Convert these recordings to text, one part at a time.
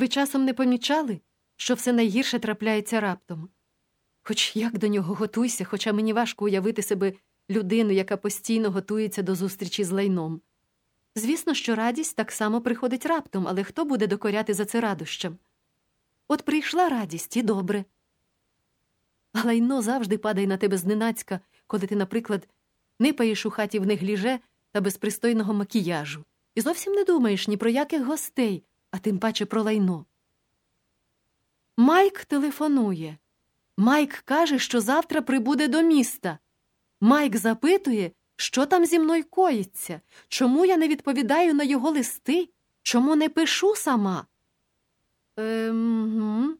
Ви часом не помічали, що все найгірше трапляється раптом? Хоч як до нього готуйся, хоча мені важко уявити себе людину, яка постійно готується до зустрічі з лайном. Звісно, що радість так само приходить раптом, але хто буде докоряти за це радощам? От прийшла радість і добре. А лайно завжди падає на тебе зненацька, коли ти, наприклад, нипаєш у хаті в негліже та без пристойного макіяжу, і зовсім не думаєш ні про яких гостей, а тим паче про лайно. Майк телефонує. Майк каже, що завтра прибуде до міста. Майк запитує, що там зі мною коїться, чому я не відповідаю на його листи, чому не пишу сама. Ем,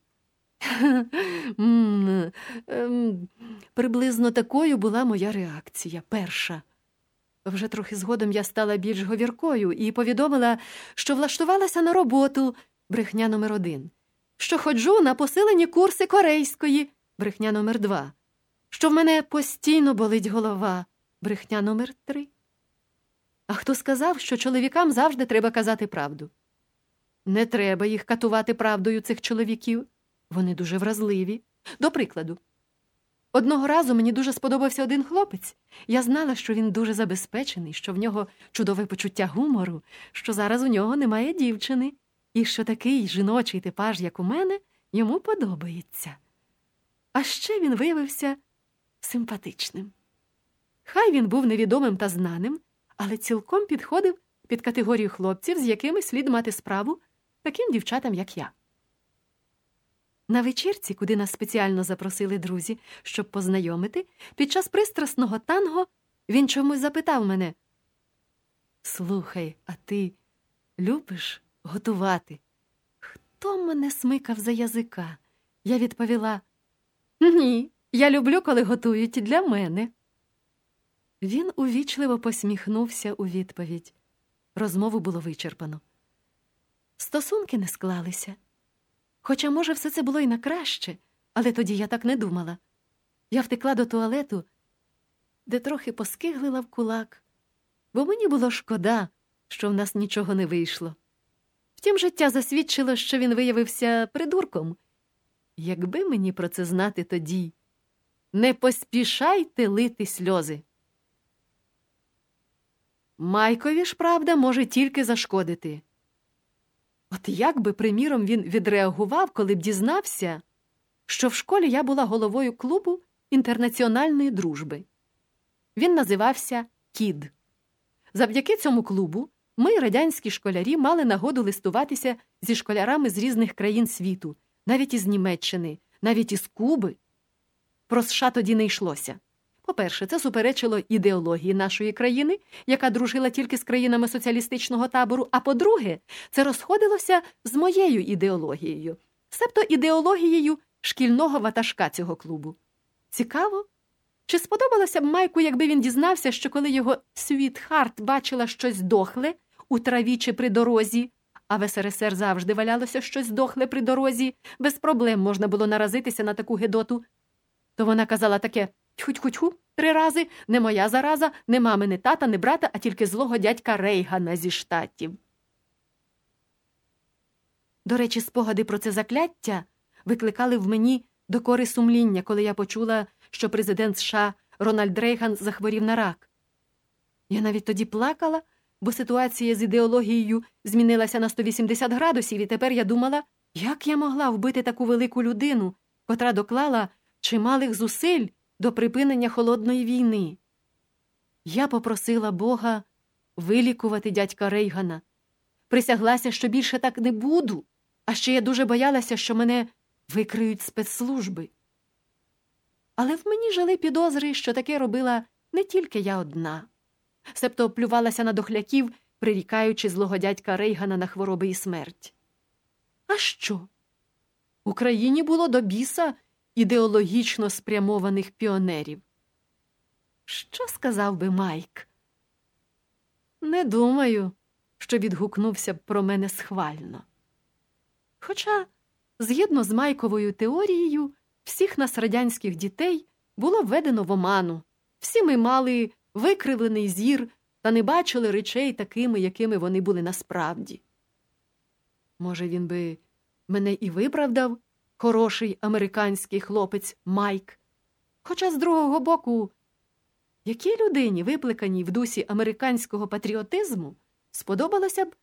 ем, приблизно такою була моя реакція перша. Вже трохи згодом я стала більш говіркою і повідомила, що влаштувалася на роботу брехня номер один, що ходжу на посилені курси корейської брехня номер два, що в мене постійно болить голова брехня номер три. А хто сказав, що чоловікам завжди треба казати правду? Не треба їх катувати правдою цих чоловіків. Вони дуже вразливі. До прикладу, одного разу мені дуже сподобався один хлопець. Я знала, що він дуже забезпечений, що в нього чудове почуття гумору, що зараз у нього немає дівчини, і що такий жіночий типаж, як у мене, йому подобається. А ще він виявився симпатичним. Хай він був невідомим та знаним, але цілком підходив під категорію хлопців, з якими слід мати справу таким дівчатам, як я. На вечірці, куди нас спеціально запросили друзі, щоб познайомити, під час пристрасного танго він чомусь запитав мене Слухай, а ти любиш готувати? Хто мене смикав за язика? Я відповіла Ні, я люблю, коли готують для мене. Він увічливо посміхнувся у відповідь. Розмову було вичерпано. Стосунки не склалися. Хоча, може, все це було і на краще, але тоді я так не думала. Я втекла до туалету, де трохи поскиглила в кулак, бо мені було шкода, що в нас нічого не вийшло. Втім, життя засвідчило, що він виявився придурком. Якби мені про це знати тоді, не поспішайте лити сльози. Майкові ж правда може тільки зашкодити. От як би, приміром, він відреагував, коли б дізнався, що в школі я була головою клубу інтернаціональної дружби. Він називався Кід. Завдяки цьому клубу ми, радянські школярі, мали нагоду листуватися зі школярами з різних країн світу, навіть із Німеччини, навіть із Куби. Про США тоді не йшлося. По-перше, це суперечило ідеології нашої країни, яка дружила тільки з країнами соціалістичного табору. А по-друге, це розходилося з моєю ідеологією, себто ідеологією шкільного ватажка цього клубу. Цікаво? Чи сподобалося б Майку, якби він дізнався, що коли його Світхарт бачила щось дохле у траві чи при дорозі, а в СРСР завжди валялося щось дохле при дорозі, без проблем можна було наразитися на таку гедоту, то вона казала таке тьху-тьху-тьху три рази не моя зараза, не мами, не тата, не брата, а тільки злого дядька Рейгана зі штатів. До речі, спогади про це закляття викликали в мені докори сумління, коли я почула, що президент США Рональд Рейган захворів на рак. Я навіть тоді плакала, бо ситуація з ідеологією змінилася на 180 градусів, і тепер я думала, як я могла вбити таку велику людину, котра доклала чималих зусиль до припинення холодної війни. Я попросила Бога вилікувати дядька Рейгана. Присяглася, що більше так не буду, а ще я дуже боялася, що мене викриють спецслужби. Але в мені жили підозри, що таке робила не тільки я одна, себто плювалася на дохляків, прирікаючи злого дядька Рейгана на хвороби і смерть. А що? Україні було до біса ідеологічно спрямованих піонерів. Що сказав би Майк? Не думаю, що відгукнувся б про мене схвально. Хоча, згідно з Майковою теорією, всіх нас радянських дітей було введено в оману, всі ми мали викривлений зір та не бачили речей такими, якими вони були насправді. Може, він би Мене і виправдав хороший американський хлопець Майк. Хоча, з другого боку, якій людині, випликаній в дусі американського патріотизму, сподобалося б,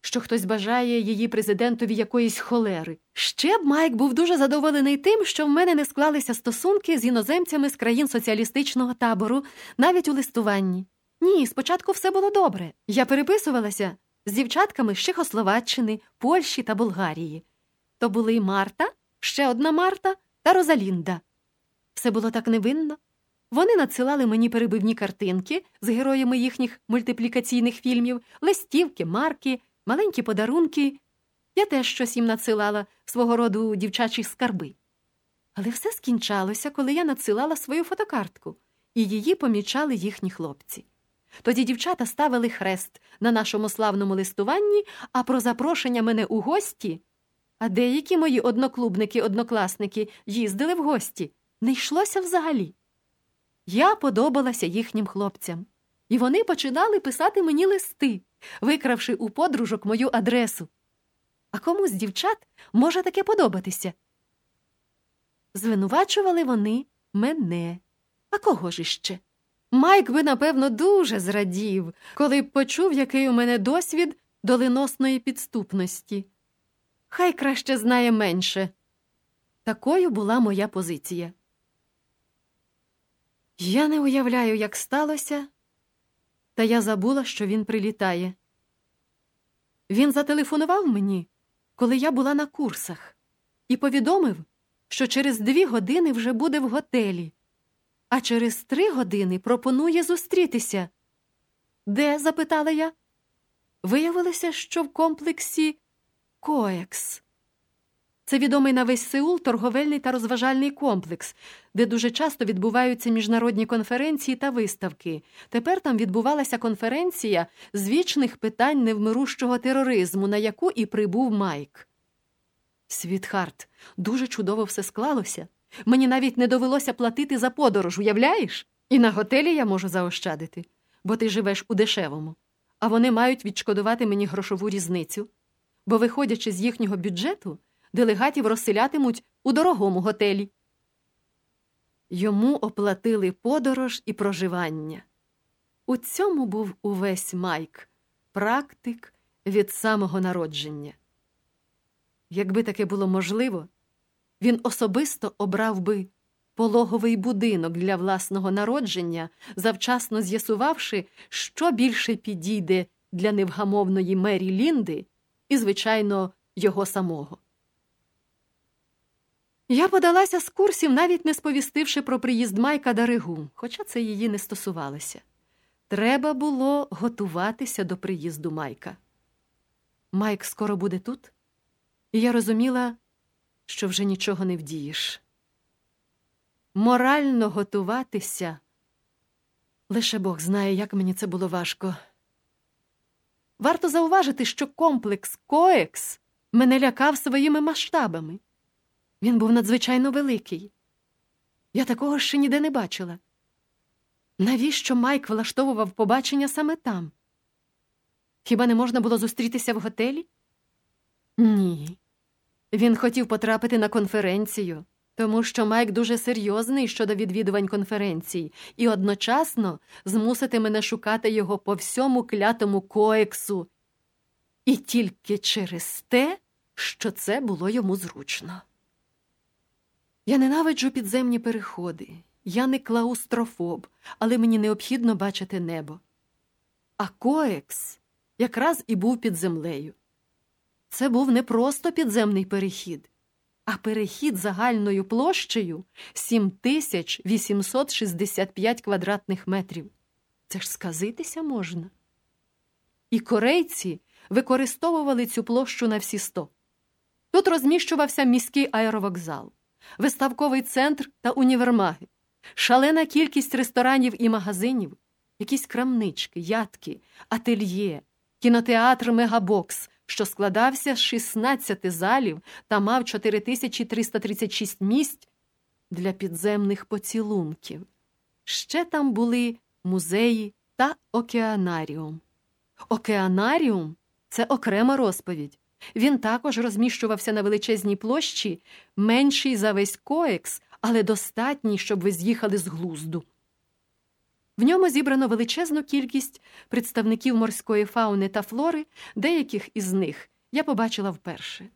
що хтось бажає її президентові якоїсь холери. Ще б Майк був дуже задоволений тим, що в мене не склалися стосунки з іноземцями з країн соціалістичного табору, навіть у листуванні. Ні, спочатку все було добре. Я переписувалася з дівчатками з Чехословаччини, Польщі та Болгарії. То були Марта, ще одна Марта та Розалінда. Все було так невинно. Вони надсилали мені перебивні картинки з героями їхніх мультиплікаційних фільмів, листівки, марки, маленькі подарунки. Я теж щось їм надсилала свого роду дівчачі скарби. Але все скінчалося, коли я надсилала свою фотокартку, і її помічали їхні хлопці. Тоді дівчата ставили хрест на нашому славному листуванні, а про запрошення мене у гості, а деякі мої одноклубники-однокласники їздили в гості, не йшлося взагалі. Я подобалася їхнім хлопцям, і вони починали писати мені листи, викравши у подружок мою адресу. А кому з дівчат може таке подобатися? Звинувачували вони мене. А кого ж іще? Майк би, напевно, дуже зрадів, коли б почув, який у мене досвід доленосної підступності. Хай краще знає менше. Такою була моя позиція. Я не уявляю, як сталося, та я забула, що він прилітає. Він зателефонував мені, коли я була на курсах, і повідомив, що через дві години вже буде в готелі, а через три години пропонує зустрітися. Де? запитала я. Виявилося, що в комплексі Коекс. Це відомий на весь Сеул торговельний та розважальний комплекс, де дуже часто відбуваються міжнародні конференції та виставки. Тепер там відбувалася конференція з вічних питань невмирущого тероризму, на яку і прибув Майк. Світхарт, дуже чудово все склалося. Мені навіть не довелося платити за подорож, уявляєш? І на готелі я можу заощадити, бо ти живеш у дешевому, а вони мають відшкодувати мені грошову різницю. Бо, виходячи з їхнього бюджету, делегатів розселятимуть у дорогому готелі. Йому оплатили подорож і проживання. У цьому був увесь Майк, практик від самого народження. Якби таке було можливо, він особисто обрав би пологовий будинок для власного народження, завчасно з'ясувавши, що більше підійде для невгамовної Мері Лінди і, звичайно, його самого. Я подалася з курсів, навіть не сповістивши про приїзд Майка до Ригу, хоча це її не стосувалося. Треба було готуватися до приїзду Майка. Майк скоро буде тут, і я розуміла, що вже нічого не вдієш. Морально готуватися лише Бог знає, як мені це було важко. Варто зауважити, що комплекс Коекс мене лякав своїми масштабами. Він був надзвичайно великий. Я такого ще ніде не бачила. Навіщо Майк влаштовував побачення саме там? Хіба не можна було зустрітися в готелі? Ні. Він хотів потрапити на конференцію, тому що Майк дуже серйозний щодо відвідувань конференцій, і одночасно змусити мене шукати його по всьому клятому коексу. І тільки через те, що це було йому зручно. Я ненавиджу підземні переходи. Я не клаустрофоб, але мені необхідно бачити небо. А коекс якраз і був під землею. Це був не просто підземний перехід, а перехід загальною площею 7865 квадратних метрів. Це ж сказитися можна. І корейці використовували цю площу на всі сто. Тут розміщувався міський аеровокзал виставковий центр та універмаги, шалена кількість ресторанів і магазинів, якісь крамнички, ятки, ательє, кінотеатр Мегабокс, що складався з 16 залів та мав 4336 місць для підземних поцілунків. Ще там були музеї та океанаріум. Океанаріум це окрема розповідь. Він також розміщувався на величезній площі, менший за весь коекс, але достатній, щоб ви з'їхали з глузду. В ньому зібрано величезну кількість представників морської фауни та флори, деяких із них я побачила вперше.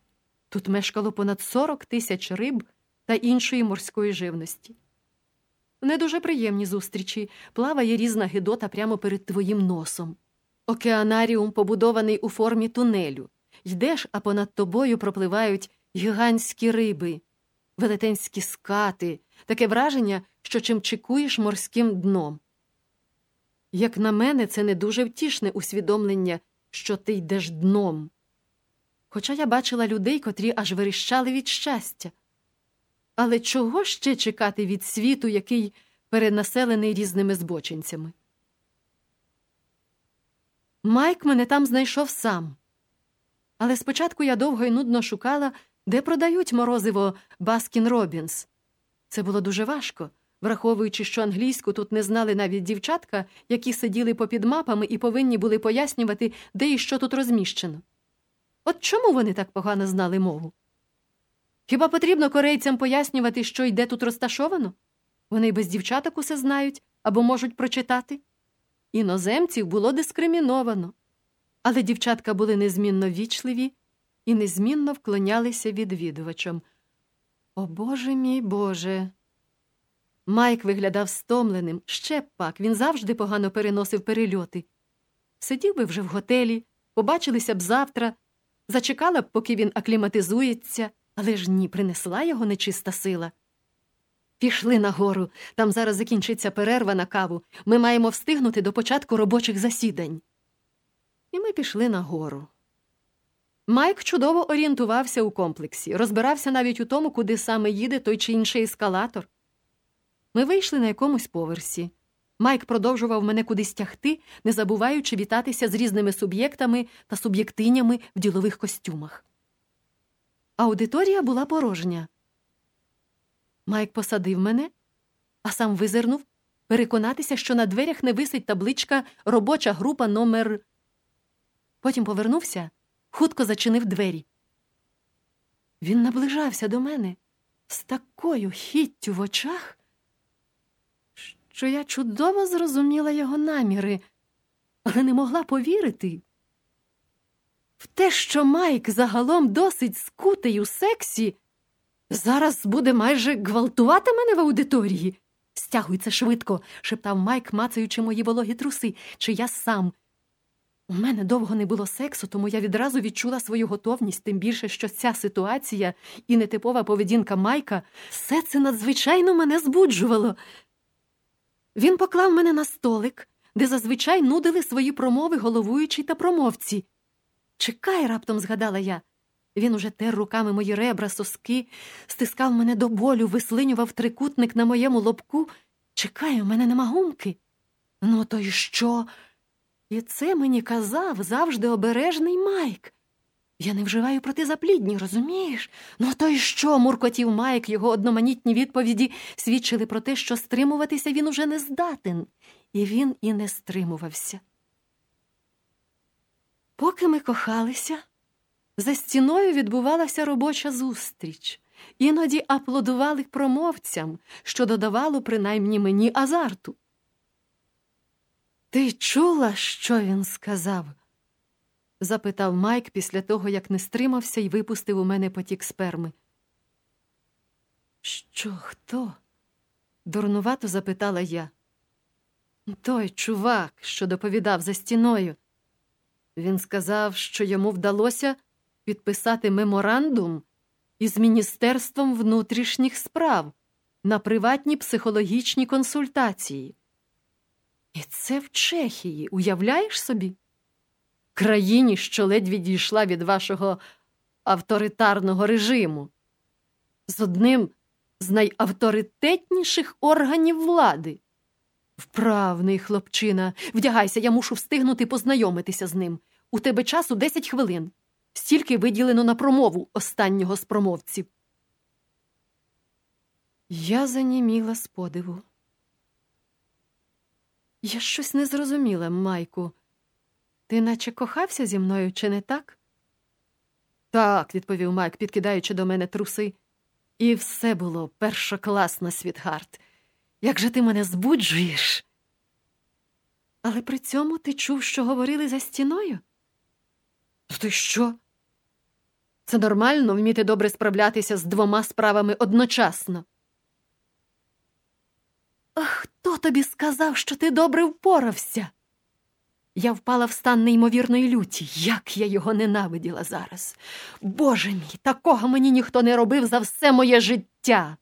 Тут мешкало понад 40 тисяч риб та іншої морської живності. Не дуже приємні зустрічі плаває різна гидота прямо перед твоїм носом. Океанаріум побудований у формі тунелю. Йдеш, а понад тобою пропливають гігантські риби, велетенські скати, таке враження, що чим чекуєш морським дном. Як на мене, це не дуже втішне усвідомлення, що ти йдеш дном. Хоча я бачила людей, котрі аж верещали від щастя. Але чого ще чекати від світу, який перенаселений різними збочинцями? Майк мене там знайшов сам. Але спочатку я довго і нудно шукала, де продають морозиво Баскін Робінс. Це було дуже важко, враховуючи, що англійську тут не знали навіть дівчатка, які сиділи попід мапами і повинні були пояснювати, де і що тут розміщено. От чому вони так погано знали мову? Хіба потрібно корейцям пояснювати, що й де тут розташовано? Вони без дівчаток усе знають або можуть прочитати. Іноземців було дискриміновано, але дівчатка були незмінно вічливі і незмінно вклонялися відвідувачам. О Боже мій Боже. Майк виглядав стомленим, ще пак він завжди погано переносив перельоти. Сидів би вже в готелі, побачилися б завтра, зачекала б, поки він акліматизується, але ж ні, принесла його нечиста сила. Пішли нагору, там зараз закінчиться перерва на каву. Ми маємо встигнути до початку робочих засідань. І ми пішли нагору. Майк чудово орієнтувався у комплексі, розбирався навіть у тому, куди саме їде той чи інший ескалатор. Ми вийшли на якомусь поверсі. Майк продовжував мене кудись тягти, не забуваючи вітатися з різними суб'єктами та суб'єктинями в ділових костюмах. Аудиторія була порожня. Майк посадив мене, а сам визирнув переконатися, що на дверях не висить табличка робоча група номер. Потім повернувся, хутко зачинив двері. Він наближався до мене з такою хіттю в очах, що я чудово зрозуміла його наміри, але не могла повірити. В те, що Майк загалом досить скутий у сексі, зараз буде майже гвалтувати мене в аудиторії. Стягуй це швидко, шептав Майк, мацаючи мої вологі труси, чи я сам. У мене довго не було сексу, тому я відразу відчула свою готовність, тим більше, що ця ситуація і нетипова поведінка Майка все це надзвичайно мене збуджувало. Він поклав мене на столик, де зазвичай нудили свої промови головуючі та промовці. Чекай, раптом згадала я. Він уже тер руками мої ребра, соски, стискав мене до болю, вислинював трикутник на моєму лобку. Чекай, у мене нема гумки. Ну, то й що? І це мені казав завжди обережний Майк. Я не вживаю протизаплідні, розумієш? Ну, то й що, муркотів Майк, його одноманітні відповіді свідчили про те, що стримуватися він уже не здатен, і він і не стримувався. Поки ми кохалися, за стіною відбувалася робоча зустріч, іноді аплодували промовцям, що додавало принаймні мені азарту. Ти чула, що він сказав? Запитав Майк після того, як не стримався і випустив у мене потік сперми. Що, хто? дурнувато запитала я. Той чувак, що доповідав за стіною. Він сказав, що йому вдалося підписати меморандум із Міністерством внутрішніх справ на приватні психологічні консультації. І це в Чехії, уявляєш собі? Країні, що ледь відійшла від вашого авторитарного режиму, з одним з найавторитетніших органів влади. Вправний хлопчина, вдягайся, я мушу встигнути познайомитися з ним. У тебе часу 10 хвилин. Стільки виділено на промову останнього з промовців. Я заніміла з подиву. Я щось не зрозуміла, Майку. Ти наче кохався зі мною, чи не так? Так, відповів Майк, підкидаючи до мене труси. І все було першокласно, Світгард. Як же ти мене збуджуєш? Але при цьому ти чув, що говорили за стіною? Ти що? Це нормально вміти добре справлятися з двома справами одночасно. А хто тобі сказав, що ти добре впорався? Я впала в стан неймовірної люті. Як я його ненавиділа зараз. Боже мій, такого мені ніхто не робив за все моє життя.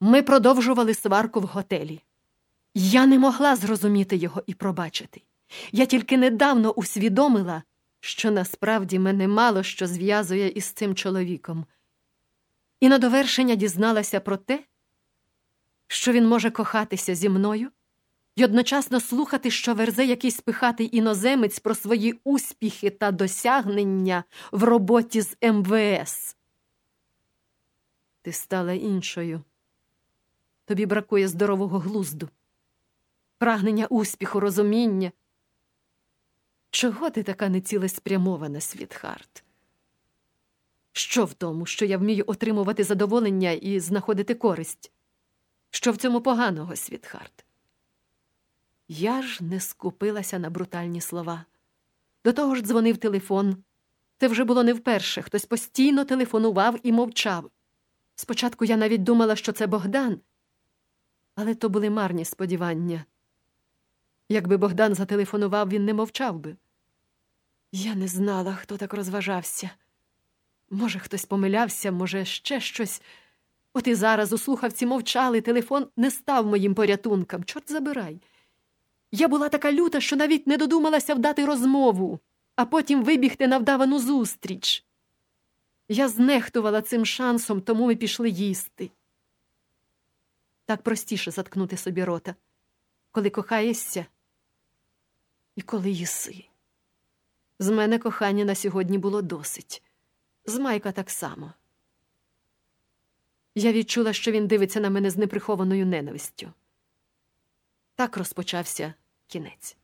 Ми продовжували сварку в готелі. Я не могла зрозуміти його і пробачити. Я тільки недавно усвідомила, що насправді мене мало що зв'язує із цим чоловіком. І на довершення дізналася про те, що він може кохатися зі мною й одночасно слухати, що верзе якийсь пихатий іноземець про свої успіхи та досягнення в роботі з МВС. Ти стала іншою. Тобі бракує здорового глузду, прагнення успіху, розуміння. Чого ти така нецілеспрямована, Світхарт? Що в тому, що я вмію отримувати задоволення і знаходити користь? Що в цьому поганого, Світхарт? Я ж не скупилася на брутальні слова. До того ж дзвонив телефон. Це вже було не вперше. Хтось постійно телефонував і мовчав. Спочатку я навіть думала, що це Богдан, але то були марні сподівання. Якби Богдан зателефонував, він не мовчав би. Я не знала, хто так розважався. Може, хтось помилявся, може, ще щось. От і зараз у слухавці мовчали, телефон не став моїм порятунком. Чорт забирай. Я була така люта, що навіть не додумалася вдати розмову, а потім вибігти на вдавану зустріч. Я знехтувала цим шансом, тому ми пішли їсти. Так простіше заткнути собі рота, коли кохаєшся і коли їси. З мене кохання на сьогодні було досить, з Майка так само. Я відчула, що він дивиться на мене з неприхованою ненавистю. Так розпочався кінець.